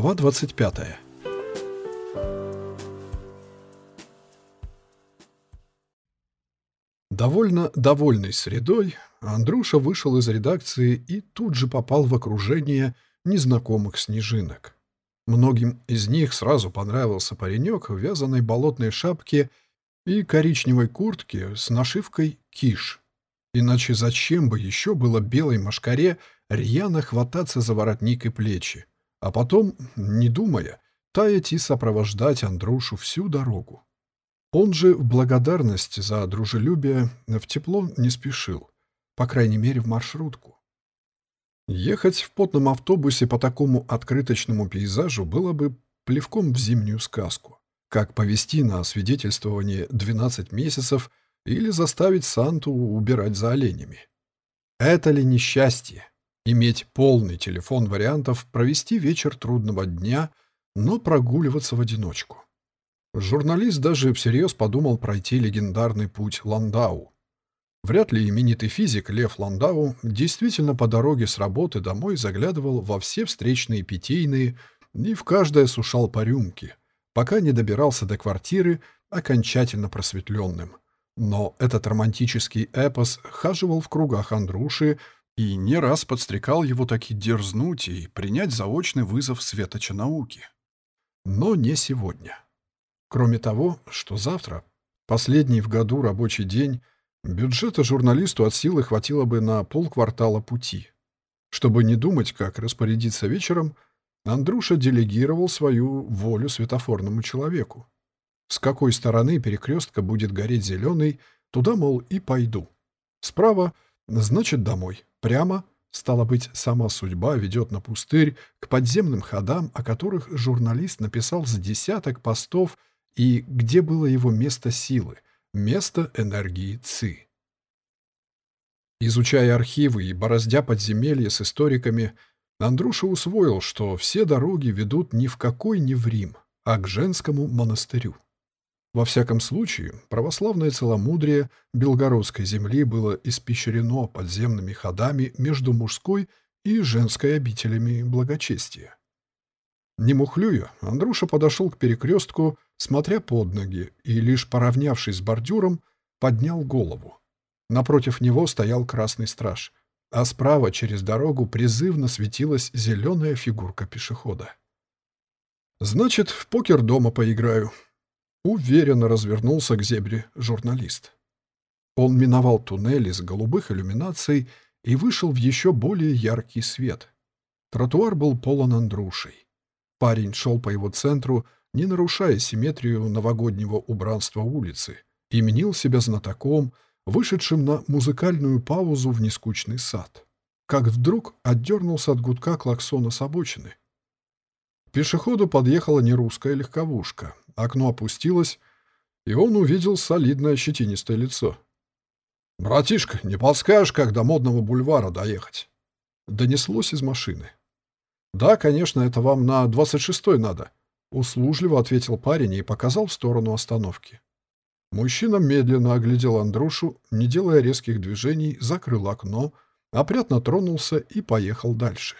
Глава 25. Довольно довольный средой, Андруша вышел из редакции и тут же попал в окружение незнакомых снежинок. Многим из них сразу понравился паренек в вязаной болотной шапке и коричневой куртке с нашивкой «Киш». Иначе зачем бы еще было белой машкаре рьяно хвататься за воротник и плечи? А потом, не думая, таять и сопровождать Андрушу всю дорогу. Он же в благодарность за дружелюбие в тепло не спешил, по крайней мере в маршрутку. Ехать в потном автобусе по такому открыточному пейзажу было бы плевком в зимнюю сказку, как повести на свидетельствование 12 месяцев или заставить Санту убирать за оленями. Это ли несчастье? Иметь полный телефон вариантов провести вечер трудного дня, но прогуливаться в одиночку. Журналист даже всерьез подумал пройти легендарный путь Ландау. Вряд ли именитый физик Лев Ландау действительно по дороге с работы домой заглядывал во все встречные питейные и в каждое сушал по рюмке, пока не добирался до квартиры окончательно просветленным. Но этот романтический эпос хаживал в кругах Андруши, и не раз подстрекал его таки дерзнуть и принять заочный вызов светоча науки. Но не сегодня. Кроме того, что завтра, последний в году рабочий день, бюджета журналисту от силы хватило бы на полквартала пути. Чтобы не думать, как распорядиться вечером, Андруша делегировал свою волю светофорному человеку. С какой стороны перекрестка будет гореть зеленый, туда, мол, и пойду. Справа — значит, домой. Прямо, стало быть, сама судьба ведет на пустырь к подземным ходам, о которых журналист написал с десяток постов и где было его место силы, место энергии ЦИ. Изучая архивы и бороздя подземелья с историками, Андруша усвоил, что все дороги ведут ни в какой не в Рим, а к женскому монастырю. Во всяком случае, православное целомудрие белгородской земли было испещрено подземными ходами между мужской и женской обителями благочестия. Не мухлюя, Андруша подошел к перекрестку, смотря под ноги, и, лишь поравнявшись с бордюром, поднял голову. Напротив него стоял красный страж, а справа через дорогу призывно светилась зеленая фигурка пешехода. «Значит, в покер дома поиграю», Уверенно развернулся к зебре журналист. Он миновал туннель из голубых иллюминаций и вышел в еще более яркий свет. Тротуар был полон андрушей. Парень шел по его центру, не нарушая симметрию новогоднего убранства улицы, и менил себя знатоком, вышедшим на музыкальную паузу в нескучный сад. Как вдруг отдернулся от гудка клаксона с обочины. К пешеходу подъехала нерусская легковушка, Окно опустилось, и он увидел солидное щетинистое лицо. «Братишка, не подскажешь, как до модного бульвара доехать?» Донеслось из машины. «Да, конечно, это вам на 26-й надо», — услужливо ответил парень и показал в сторону остановки. Мужчина медленно оглядел Андрушу, не делая резких движений, закрыл окно, опрятно тронулся и поехал дальше.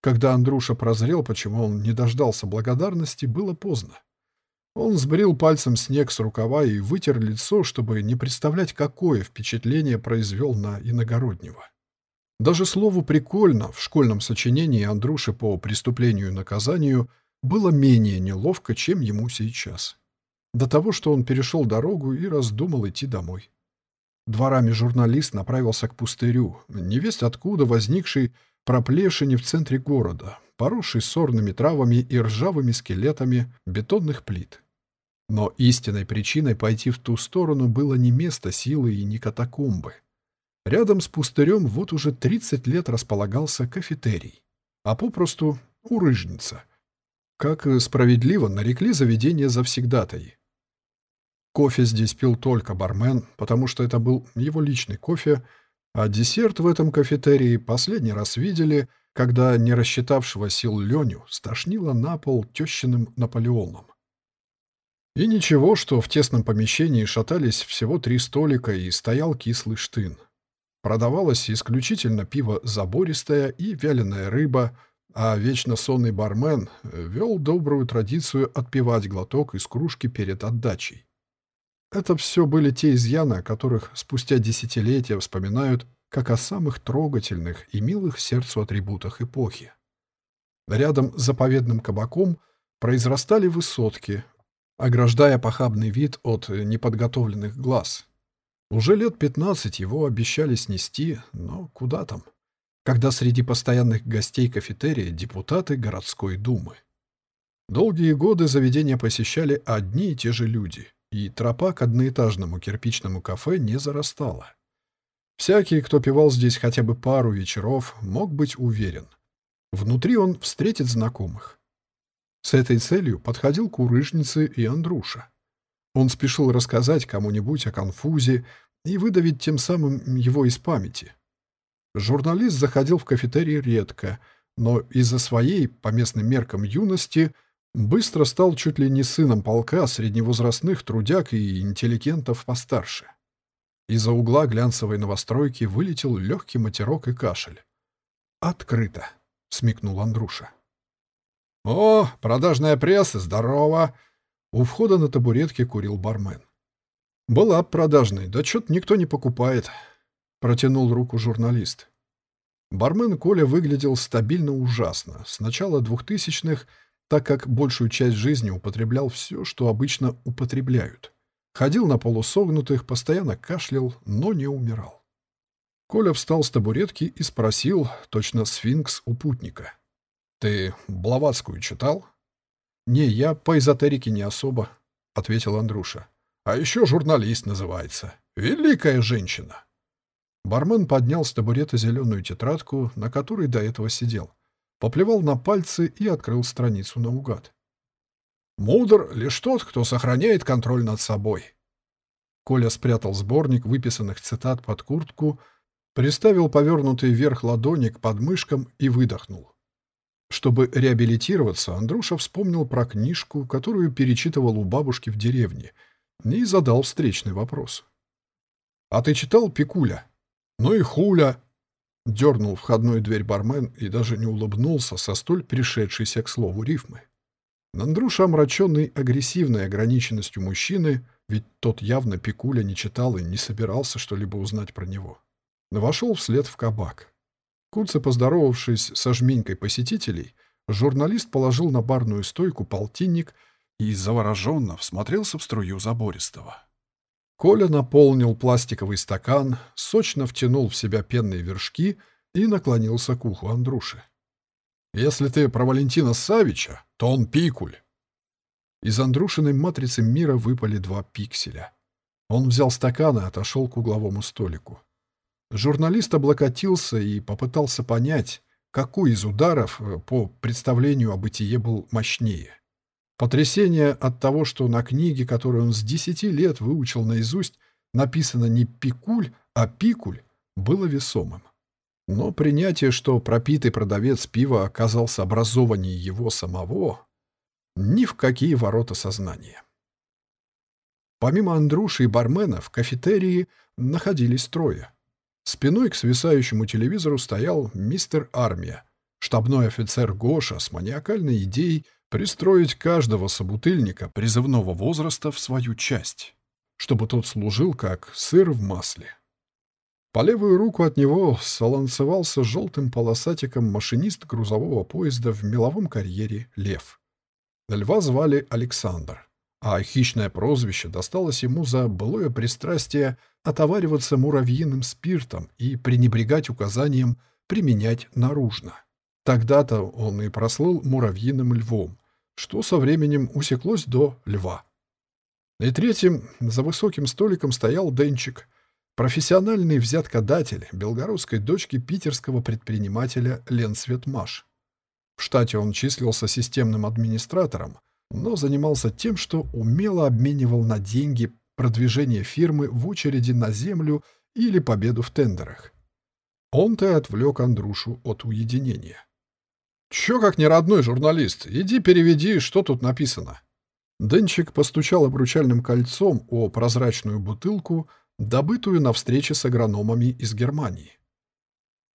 Когда Андруша прозрел, почему он не дождался благодарности, было поздно. Он сбрил пальцем снег с рукава и вытер лицо, чтобы не представлять, какое впечатление произвел на иногороднего. Даже слову «прикольно» в школьном сочинении Андруши по «Преступлению и наказанию» было менее неловко, чем ему сейчас. До того, что он перешел дорогу и раздумал идти домой. Дворами журналист направился к пустырю, невесть откуда возникший проплешине в центре города, поросший сорными травами и ржавыми скелетами бетонных плит. Но истинной причиной пойти в ту сторону было не место силы и не катакомбы. Рядом с пустырем вот уже 30 лет располагался кафетерий, а попросту урыжница. Как справедливо нарекли заведение завсегдатай. Кофе здесь пил только бармен, потому что это был его личный кофе, а десерт в этом кафетерии последний раз видели, когда не рассчитавшего сил Леню стошнило на пол тещиным Наполеоном. И ничего, что в тесном помещении шатались всего три столика и стоял кислый штын. Продавалось исключительно пиво забористое и вяленая рыба, а вечно сонный бармен вел добрую традицию отпивать глоток из кружки перед отдачей. Это все были те изъяны, о которых спустя десятилетия вспоминают как о самых трогательных и милых сердцу атрибутах эпохи. Рядом с заповедным кабаком произрастали высотки, ограждая похабный вид от неподготовленных глаз. Уже лет пятнадцать его обещали снести, но куда там? Когда среди постоянных гостей кафетерия депутаты городской думы. Долгие годы заведения посещали одни и те же люди, и тропа к одноэтажному кирпичному кафе не зарастала. Всякий, кто пивал здесь хотя бы пару вечеров, мог быть уверен. Внутри он встретит знакомых. С этой целью подходил Курыжницы и Андруша. Он спешил рассказать кому-нибудь о конфузе и выдавить тем самым его из памяти. Журналист заходил в кафетерий редко, но из-за своей, по местным меркам, юности быстро стал чуть ли не сыном полка средневозрастных трудяг и интеллигентов постарше. Из-за угла глянцевой новостройки вылетел легкий матерок и кашель. «Открыто», — смекнул Андруша. «О, продажная пресса, здорово!» У входа на табуретке курил бармен. «Была б продажной, да чё-то никто не покупает», — протянул руку журналист. Бармен Коля выглядел стабильно ужасно, с начала двухтысячных, так как большую часть жизни употреблял все, что обычно употребляют. Ходил на полусогнутых, постоянно кашлял, но не умирал. Коля встал с табуретки и спросил, точно сфинкс у путника. «Ты Блаватскую читал?» «Не, я по эзотерике не особо», — ответил Андруша. «А еще журналист называется. Великая женщина». Бармен поднял с табурета зеленую тетрадку, на которой до этого сидел. Поплевал на пальцы и открыл страницу наугад. Мудр лишь тот, кто сохраняет контроль над собой. Коля спрятал сборник выписанных цитат под куртку, приставил повернутый вверх ладони к подмышкам и выдохнул. Чтобы реабилитироваться, Андруша вспомнил про книжку, которую перечитывал у бабушки в деревне, и задал встречный вопрос. «А ты читал Пикуля?» «Ну и хуля!» Дернул входную дверь бармен и даже не улыбнулся со столь пришедшейся к слову рифмы. Нандруша, омраченный агрессивной ограниченностью мужчины, ведь тот явно Пикуля не читал и не собирался что-либо узнать про него, вошел вслед в кабак. Куце, поздоровавшись со жменькой посетителей, журналист положил на барную стойку полтинник и завороженно всмотрелся в струю забористого. Коля наполнил пластиковый стакан, сочно втянул в себя пенные вершки и наклонился к уху Андруши. Если ты про Валентина Савича, то он пикуль. Из Андрушиной матрицы мира выпали два пикселя. Он взял стакан и отошел к угловому столику. Журналист облокотился и попытался понять, какой из ударов э, по представлению о бытие был мощнее. Потрясение от того, что на книге, которую он с десяти лет выучил наизусть, написано не «пикуль», а «пикуль», было весомым. Но принятие, что пропитый продавец пива оказался образованнее его самого, ни в какие ворота сознания. Помимо Андруши и бармена в кафетерии находились трое. Спиной к свисающему телевизору стоял мистер Армия, штабной офицер Гоша с маниакальной идеей пристроить каждого собутыльника призывного возраста в свою часть, чтобы тот служил как сыр в масле. По левую руку от него солонцевался желтым полосатиком машинист грузового поезда в меловом карьере «Лев». Льва звали Александр, а хищное прозвище досталось ему за былое пристрастие отовариваться муравьиным спиртом и пренебрегать указанием применять наружно. Тогда-то он и прослыл муравьиным львом, что со временем усеклось до льва. И третьим за высоким столиком стоял Денчик — Профессиональный взяткодатель белгородской дочки питерского предпринимателя Ленсветмаш. В штате он числился системным администратором, но занимался тем, что умело обменивал на деньги продвижение фирмы в очереди на землю или победу в тендерах. Он-то и отвлек Андрушу от уединения. «Чё как не родной журналист? Иди переведи, что тут написано». Денчик постучал обручальным кольцом о прозрачную бутылку, добытую на встрече с агрономами из Германии.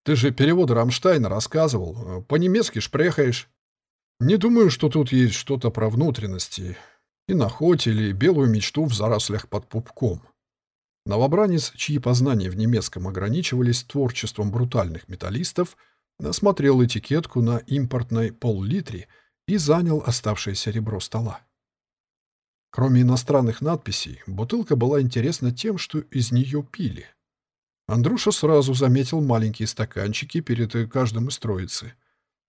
Ты же переводы Рамштайна рассказывал. По-немецки шпрехаешь. Не думаю, что тут есть что-то про внутренности. И нахоть или белую мечту в зарослях под пупком. Новобранец, чьи познания в немецком ограничивались творчеством брутальных металлистов, осмотрел этикетку на импортной пол-литре и занял оставшееся ребро стола. Кроме иностранных надписей, бутылка была интересна тем, что из нее пили. Андруша сразу заметил маленькие стаканчики перед каждым из троицы.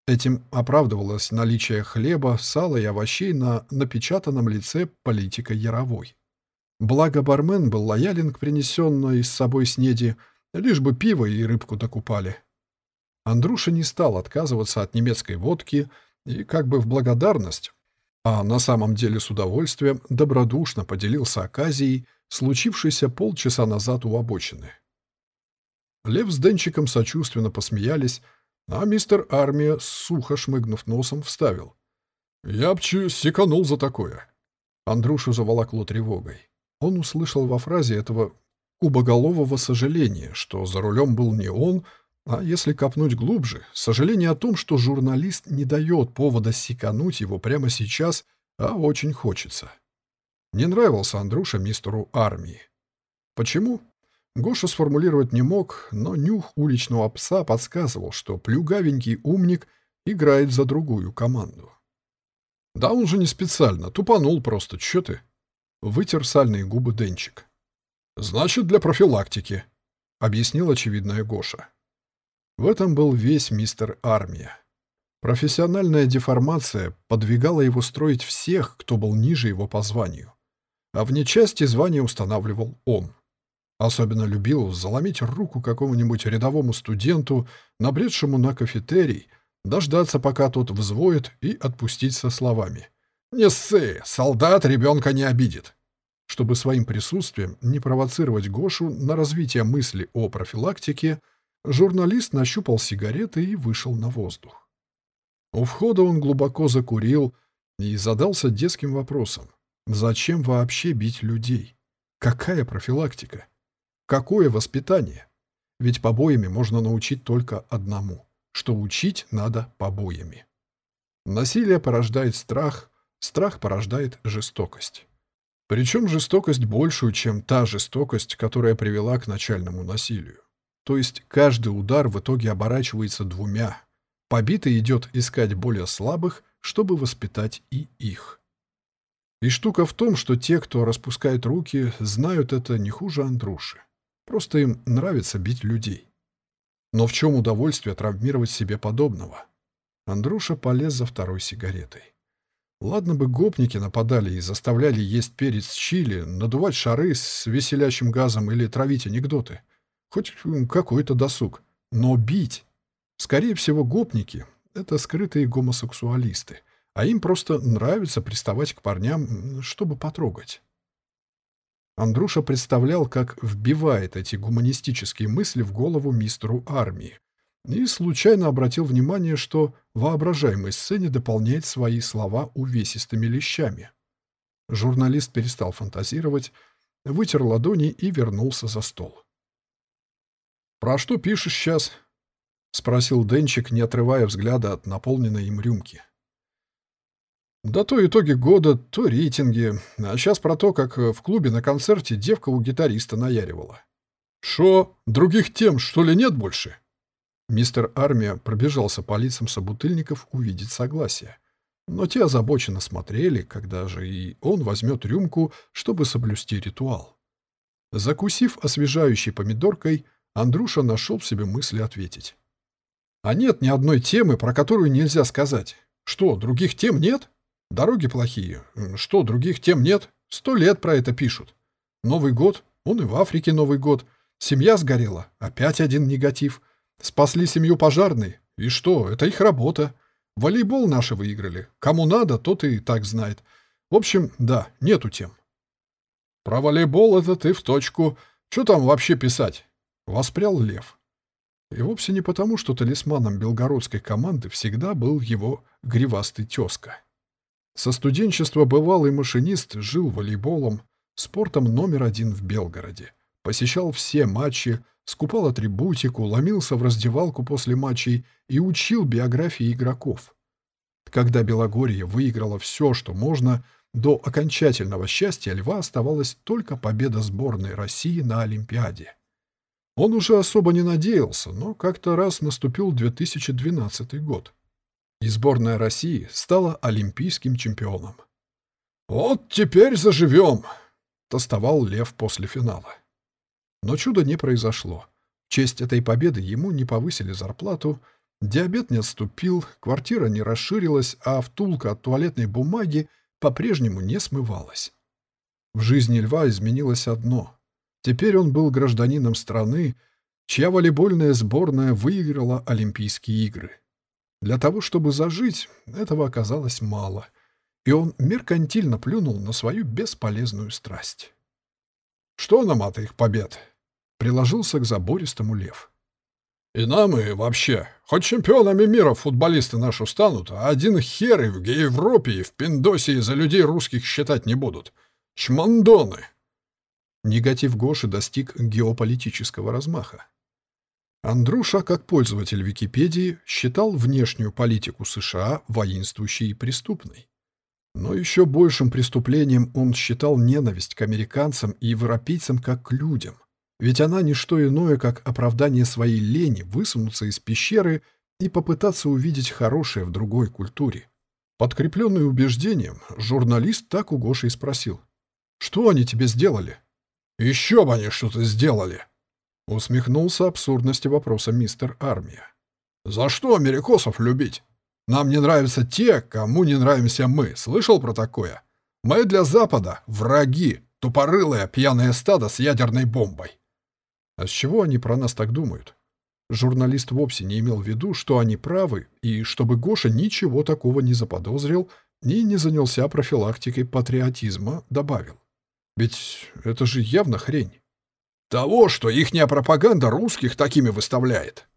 Этим оправдывалось наличие хлеба, сала и овощей на напечатанном лице политика Яровой. Благо бармен был лоялен к принесенной с собой снеди, лишь бы пиво и рыбку докупали. Андруша не стал отказываться от немецкой водки и как бы в благодарность, а на самом деле с удовольствием добродушно поделился оказией, случившейся полчаса назад у обочины. Лев с Денчиком сочувственно посмеялись, а мистер Армия, сухо шмыгнув носом, вставил. «Я б секанул за такое». Андрушу заволокло тревогой. Он услышал во фразе этого кубоголового сожаления, что за рулем был не он, а если копнуть глубже, сожаление о том, что журналист не дает повода секануть его прямо сейчас, а очень хочется. Не нравился Андруша мистеру армии. Почему? Гоша сформулировать не мог, но нюх уличного пса подсказывал, что плюгавенький умник играет за другую команду. «Да он же не специально, тупанул просто, чё ты?» Вытер сальные губы Денчик. «Значит, для профилактики», — объяснил очевидная Гоша. В этом был весь мистер Армия. Профессиональная деформация подвигала его строить всех, кто был ниже его по званию. А вне части звание устанавливал он. Особенно любил заломить руку какому-нибудь рядовому студенту, набредшему на кафетерий, дождаться, пока тот взвоет, и отпустить со словами. «Не ссы, солдат ребенка не обидит!» Чтобы своим присутствием не провоцировать Гошу на развитие мысли о профилактике, журналист нащупал сигареты и вышел на воздух. У входа он глубоко закурил и задался детским вопросом. Зачем вообще бить людей? Какая профилактика? Какое воспитание? Ведь побоями можно научить только одному, что учить надо побоями. Насилие порождает страх, страх порождает жестокость. Причем жестокость большую, чем та жестокость, которая привела к начальному насилию. То есть каждый удар в итоге оборачивается двумя. Побитый идет искать более слабых, чтобы воспитать и их. И штука в том, что те, кто распускает руки, знают это не хуже Андруши. Просто им нравится бить людей. Но в чем удовольствие травмировать себе подобного? Андруша полез за второй сигаретой. Ладно бы гопники нападали и заставляли есть перец чили, надувать шары с веселящим газом или травить анекдоты. Хоть какой-то досуг. Но бить... Скорее всего, гопники — это скрытые гомосексуалисты, а им просто нравится приставать к парням, чтобы потрогать. Андруша представлял, как вбивает эти гуманистические мысли в голову мистеру армии, и случайно обратил внимание, что воображаемой сцене дополняет свои слова увесистыми лещами. Журналист перестал фантазировать, вытер ладони и вернулся за стол. «Про что пишешь сейчас?» — спросил Денчик, не отрывая взгляда от наполненной им рюмки. «Да то итоги года, то рейтинги. А сейчас про то, как в клубе на концерте девка у гитариста наяривала». «Шо? Других тем, что ли, нет больше?» Мистер Армия пробежался по лицам собутыльников увидеть согласие. Но те озабоченно смотрели, когда же и он возьмет рюмку, чтобы соблюсти ритуал. Закусив освежающей помидоркой, Андрюша нашел в себе мысли ответить. «А нет ни одной темы, про которую нельзя сказать. Что, других тем нет? Дороги плохие. Что, других тем нет? Сто лет про это пишут. Новый год? Он и в Африке Новый год. Семья сгорела. Опять один негатив. Спасли семью пожарной. И что, это их работа. Волейбол наши выиграли. Кому надо, тот и так знает. В общем, да, нету тем. Про волейбол это ты в точку. Что там вообще писать? Воспрял Лев. И вовсе не потому, что талисманом белгородской команды всегда был его гривастый тезка. Со студенчества бывалый машинист жил волейболом, спортом номер один в Белгороде. Посещал все матчи, скупал атрибутику, ломился в раздевалку после матчей и учил биографии игроков. Когда Белогорье выиграло все, что можно, до окончательного счастья Льва оставалась только победа сборной России на Олимпиаде. Он уже особо не надеялся, но как-то раз наступил 2012 год. И сборная России стала олимпийским чемпионом. «Вот теперь заживем!» — тостовал Лев после финала. Но чуда не произошло. В честь этой победы ему не повысили зарплату, диабет не отступил, квартира не расширилась, а втулка от туалетной бумаги по-прежнему не смывалась. В жизни Льва изменилось одно. Теперь он был гражданином страны, чья волейбольная сборная выиграла Олимпийские игры. Для того, чтобы зажить, этого оказалось мало, и он меркантильно плюнул на свою бесполезную страсть. «Что нам от их побед?» — приложился к забористому лев. «И нам, и вообще. Хоть чемпионами мира футболисты наши станут, а один хер и в Европе, и в Пиндосии за людей русских считать не будут. Чмандоны!» Негатив Гоши достиг геополитического размаха. Андруша, как пользователь Википедии, считал внешнюю политику США воинствующей и преступной. Но еще большим преступлением он считал ненависть к американцам и европейцам как к людям. Ведь она не что иное, как оправдание своей лени высунуться из пещеры и попытаться увидеть хорошее в другой культуре. Подкрепленный убеждением, журналист так у Гоши и спросил. «Что они тебе сделали?» «Еще бы они что-то сделали!» Усмехнулся абсурдности вопроса мистер Армия. «За что америкосов любить? Нам не нравятся те, кому не нравимся мы. Слышал про такое? Мы для Запада враги, тупорылое пьяное стадо с ядерной бомбой. А с чего они про нас так думают? Журналист вовсе не имел в виду, что они правы, и чтобы Гоша ничего такого не заподозрил и не занялся профилактикой патриотизма, добавил. Ведь это же явно хрень. Того, что ихняя пропаганда русских такими выставляет.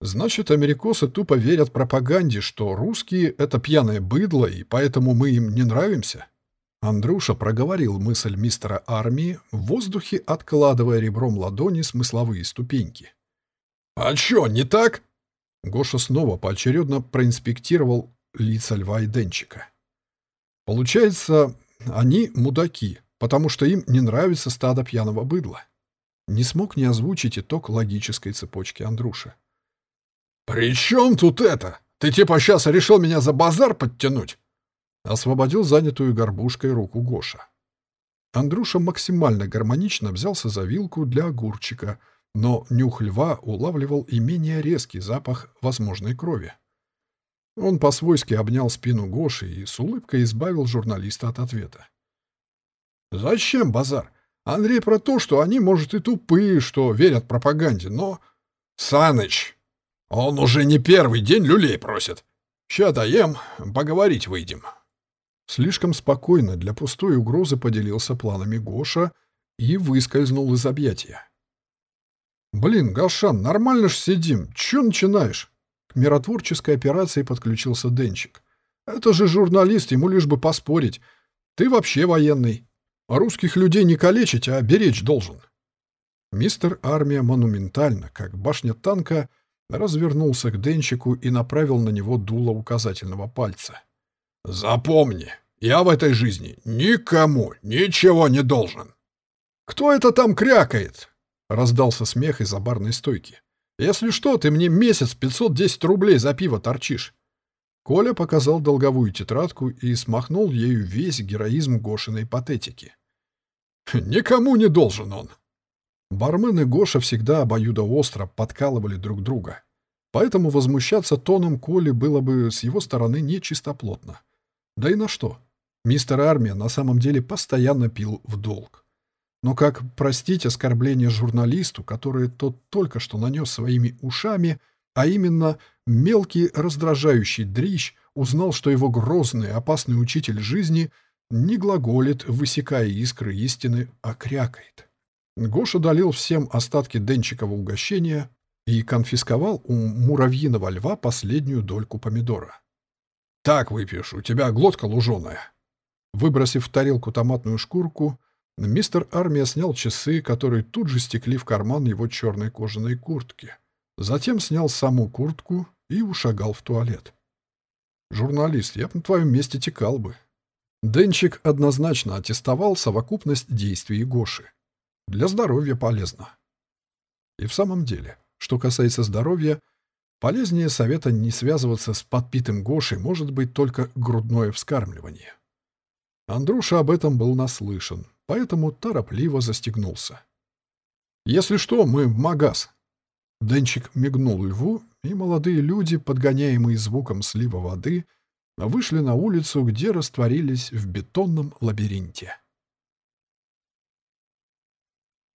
Значит, америкосы тупо верят пропаганде, что русские — это пьяное быдло, и поэтому мы им не нравимся? Андрюша проговорил мысль мистера армии, в воздухе откладывая ребром ладони смысловые ступеньки. «А чё, не так?» Гоша снова поочередно проинспектировал лица льва и Денчика. «Получается, они мудаки, потому что им не нравится стадо пьяного быдла». Не смог не озвучить итог логической цепочки Андрюша. «При чем тут это? Ты типа сейчас решил меня за базар подтянуть?» Освободил занятую горбушкой руку Гоша. Андрюша максимально гармонично взялся за вилку для огурчика, но нюх льва улавливал и менее резкий запах возможной крови. Он по-свойски обнял спину Гоши и с улыбкой избавил журналиста от ответа. «Зачем базар? Андрей про то, что они, может, и тупые, что верят пропаганде, но...» «Саныч, он уже не первый день люлей просит. Ща даем, поговорить выйдем». Слишком спокойно для пустой угрозы поделился планами Гоша и выскользнул из объятия. «Блин, Гашан, нормально ж сидим. Чё начинаешь?» К миротворческой операции подключился Денчик. «Это же журналист, ему лишь бы поспорить. Ты вообще военный. А русских людей не калечить, а беречь должен». Мистер Армия монументально, как башня танка, развернулся к Денчику и направил на него дуло указательного пальца. Запомни, я в этой жизни никому ничего не должен. Кто это там крякает? Раздался смех из-за барной стойки. Если что, ты мне месяц 510 рублей за пиво торчишь. Коля показал долговую тетрадку и смахнул ею весь героизм Гошиной патетики. «Никому не должен он!» Бармен и Гоша всегда обоюдоостро подкалывали друг друга. Поэтому возмущаться тоном Коли было бы с его стороны нечистоплотно. Да и на что? Мистер Армия на самом деле постоянно пил в долг. Но как простить оскорбление журналисту, которое тот только что нанес своими ушами, а именно мелкий раздражающий дрищ узнал, что его грозный опасный учитель жизни не глаголит, высекая искры истины, а крякает. Гоша долил всем остатки Денчикова угощения и конфисковал у муравьиного льва последнюю дольку помидора. «Так выпьешь, у тебя глотка луженая». Выбросив в тарелку томатную шкурку, Мистер Армия снял часы, которые тут же стекли в карман его черной кожаной куртки. Затем снял саму куртку и ушагал в туалет. «Журналист, я бы на твоем месте текал бы». Денчик однозначно аттестовал совокупность действий Гоши. Для здоровья полезно. И в самом деле, что касается здоровья, полезнее совета не связываться с подпитым Гошей может быть только грудное вскармливание. Андруша об этом был наслышан, поэтому торопливо застегнулся. «Если что, мы в магаз». Денчик мигнул льву, и молодые люди, подгоняемые звуком слива воды, вышли на улицу, где растворились в бетонном лабиринте.